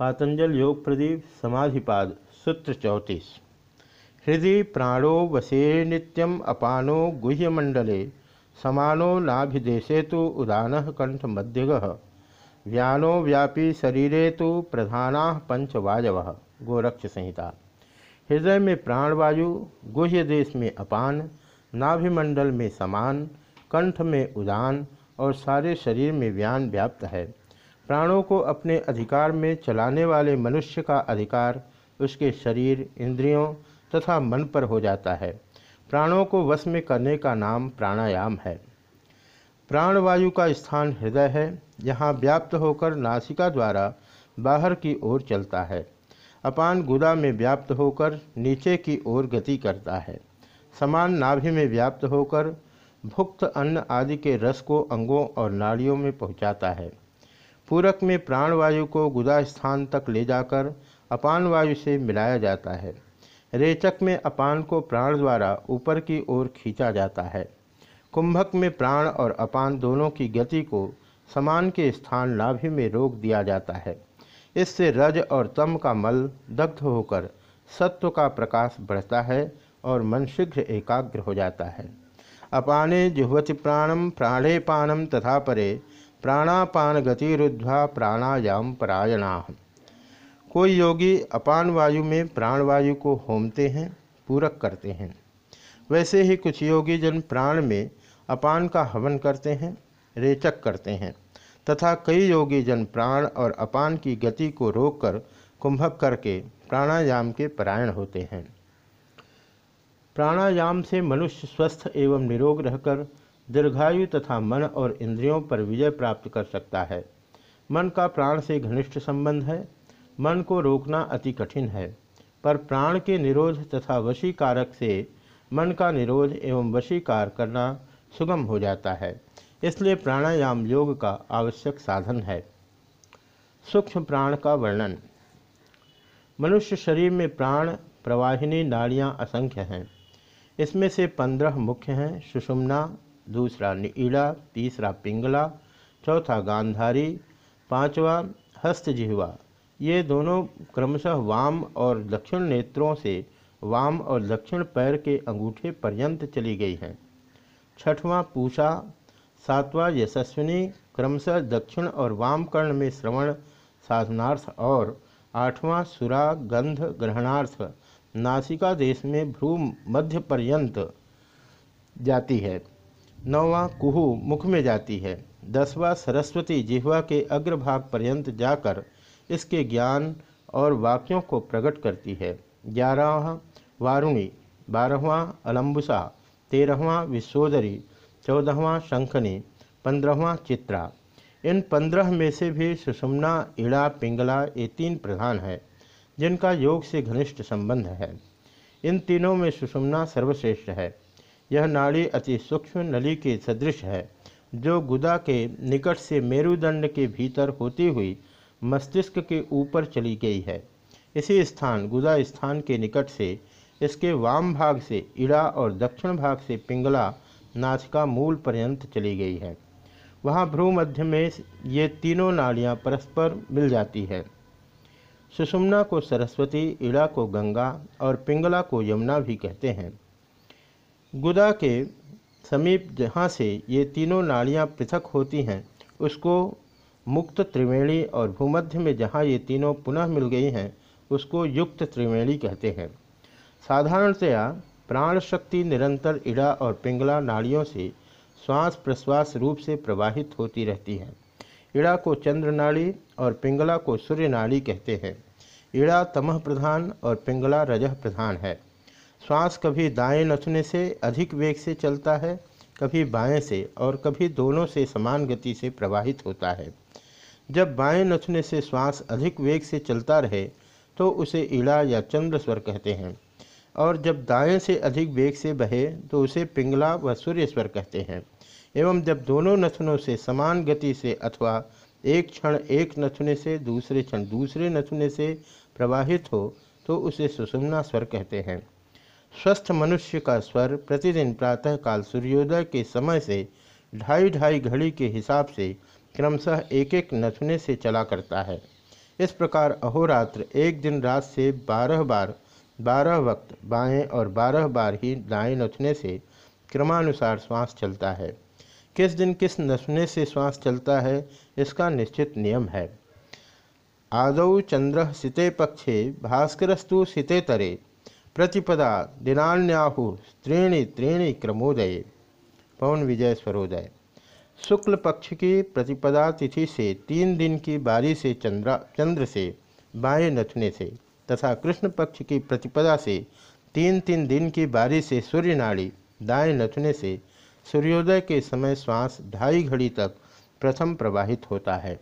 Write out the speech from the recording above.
पातंजल योग प्रदीप समाधिपाद, सूत्र चौंतीस। हृदय प्राणो वसे नित्यम अपानो गुह्यमंडले, समानो नाभिदेशे तो उदान कंठ मध्यग व्यानो व्यापी शरीरे तो प्रधाना पंचवायव गोरक्ष संहिता हृदय में प्राणवायु, गुह्य देश में अपान, नाभिमंडल में समान, कंठ में उदान और सारे शरीर में व्यान व्याप्त है। प्राणों को अपने अधिकार में चलाने वाले मनुष्य का अधिकार उसके शरीर, इंद्रियों तथा मन पर हो जाता है। प्राणों को वश में करने का नाम प्राणायाम है। प्राणवायु का स्थान हृदय है यहाँ व्याप्त होकर नासिका द्वारा बाहर की ओर चलता है। अपान गुदा में व्याप्त होकर नीचे की ओर गति करता है। समान नाभि में व्याप्त होकर भुक्त अन्न आदि के रस को अंगों और नाड़ियों में पहुँचाता है। पूरक में प्राणवायु को गुदा स्थान तक ले जाकर अपान वायु से मिलाया जाता है। रेचक में अपान को प्राण द्वारा ऊपर की ओर खींचा जाता है। कुंभक में प्राण और अपान दोनों की गति को समान के स्थान नाभि में रोक दिया जाता है। इससे रज और तम का मल दग्ध होकर सत्व का प्रकाश बढ़ता है और मन शीघ्र एकाग्र हो जाता है। अपाने जुहवति प्राणम प्राणे पानम तथा परे प्राणापान गतिरुद्धा प्राणायाम परायणा। कोई योगी अपान वायु में प्राणवायु को होमते हैं, पूरक करते हैं। वैसे ही कुछ योगी जन प्राण में अपान का हवन करते हैं, रेचक करते हैं। तथा कई योगी जन प्राण और अपान की गति को रोककर कुंभक करके प्राणायाम के परायण होते हैं। प्राणायाम से मनुष्य स्वस्थ एवं निरोग रहकर दीर्घायु तथा मन और इंद्रियों पर विजय प्राप्त कर सकता है। मन का प्राण से घनिष्ठ संबंध है। मन को रोकना अति कठिन है। पर प्राण के निरोध तथा वशीकारक से मन का निरोध एवं वशीकार करना सुगम हो जाता है। इसलिए प्राणायाम योग का आवश्यक साधन है। सूक्ष्म प्राण का वर्णन। मनुष्य शरीर में प्राण, प्रवाहिनी, नाड़ियाँ असंख्य हैं। इसमें से पंद्रह मुख्य हैं, सुषुम्ना दूसरा नीला, तीसरा पिंगला, चौथा गांधारी, पांचवा हस्तजिहवा। ये दोनों क्रमशः वाम और दक्षिण नेत्रों से वाम और दक्षिण पैर के अंगूठे पर्यंत चली गई हैं। छठवां पूषा, सातवां यशस्विनी, क्रमशः दक्षिण और वाम कर्ण में श्रवण, साधनार्थ और आठवां सुरा, गंध, ग्रहणार्थ, नासिका देश में भ्रू मध्य पर्यंत जाती है। नौवा कुहू मुख में जाती है। दसवा सरस्वती जिह्वा के अग्रभाग पर्यंत जाकर इसके ज्ञान और वाक्यों को प्रकट करती है। ग्यारहवा वारुणी, बारहवा अलम्बुसा तेरहवा विश्वोदरी, चौदहवा शंखनी, पंद्रहवा चित्रा। इन पंद्रह में से भी सुषुम्ना, इड़ा, पिंगला ये तीन प्रधान है, जिनका योग से घनिष्ठ संबंध है। इन तीनों में सुषुम्ना सर्वश्रेष्ठ है। यह नाड़ी अति सूक्ष्म नली के सदृश है, जो गुदा के निकट से मेरुदंड के भीतर होती हुई मस्तिष्क के ऊपर चली गई है। इसी स्थान, गुदा स्थान के निकट से, इसके वाम भाग से इड़ा और दक्षिण भाग से पिंगला नाचिका मूल पर्यंत चली गई है। वहाँ भ्रू मध्य में ये तीनों नाड़ियाँ परस्पर मिल जाती है। सुषुम्ना को सरस्वती, इड़ा को गंगा और पिंगला को यमुना भी कहते हैं। गुदा के समीप जहाँ से ये तीनों नाड़ियाँ पृथक होती हैं, उसको मुक्त त्रिवेणी और भूमध्य में जहाँ ये तीनों पुनः मिल गई हैं, उसको युक्त त्रिवेणी कहते हैं। साधारणतया प्राण शक्ति निरंतर इड़ा और पिंगला नाड़ियों से श्वास प्रश्वास रूप से प्रवाहित होती रहती है। इड़ा को चंद्र नाड़ी और पिंगला को सूर्य नाड़ी कहते हैं। इड़ा तमह प्रधान और पिंगला रजह प्रधान है। श्वास कभी दाएँ नथुने से अधिक वेग से चलता है, कभी बाएँ से और कभी दोनों से समान गति से प्रवाहित होता है। जब बाएँ नथुने से श्वास अधिक वेग से चलता रहे तो उसे इड़ा या चंद्र स्वर कहते हैं। और जब दाएँ से अधिक वेग से बहे तो उसे पिंगला व सूर्य स्वर कहते हैं। एवं जब दोनों नथुनों से समान गति से अथवा एक क्षण एक नथुने से दूसरे क्षण दूसरे नथुने से प्रवाहित हो तो उसे सुषुम्ना स्वर कहते हैं। स्वस्थ मनुष्य का स्वर प्रतिदिन प्रातःकाल सूर्योदय के समय से ढाई ढाई घड़ी के हिसाब से क्रमशः एक एक नथुने से चला करता है। इस प्रकार अहोरात्र एक दिन रात से बारह बार, बारह वक्त बाएँ और बारह बार ही दाएँ नथने से क्रमानुसार श्वास चलता है। किस दिन किस नथने से श्वास चलता है, इसका निश्चित नियम है। आदौ चंद्र सिते पक्षे भास्करस्तु सिते तरे। प्रतिपदा दिनान्याहु त्रीणी त्रीणी क्रमोदय। पवन विजय स्वरोदय। शुक्ल पक्ष की प्रतिपदा तिथि से तीन दिन की बारी से चंद्रा, चंद्र से बाएँ नथने से तथा कृष्ण पक्ष की प्रतिपदा से तीन तीन दिन की बारी से सूर्य नाड़ी दाएँ नथने से सूर्योदय के समय श्वास ढाई घड़ी तक प्रथम प्रवाहित होता है।